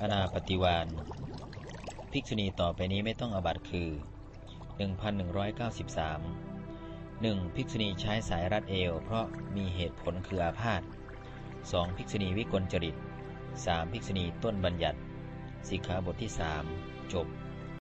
อนาปฏิวานภิกษุณีต่อไปนี้ไม่ต้องอบัตคือ 1193 1. ภิกษุณีใช้สายรัดเอว เพราะมีเหตุผลคืออาพาธ 2. ภิกษุณีวิกลจริต 3. ภิกษุณีต้นบัญญัติสิกขาบทที่ 3 จบ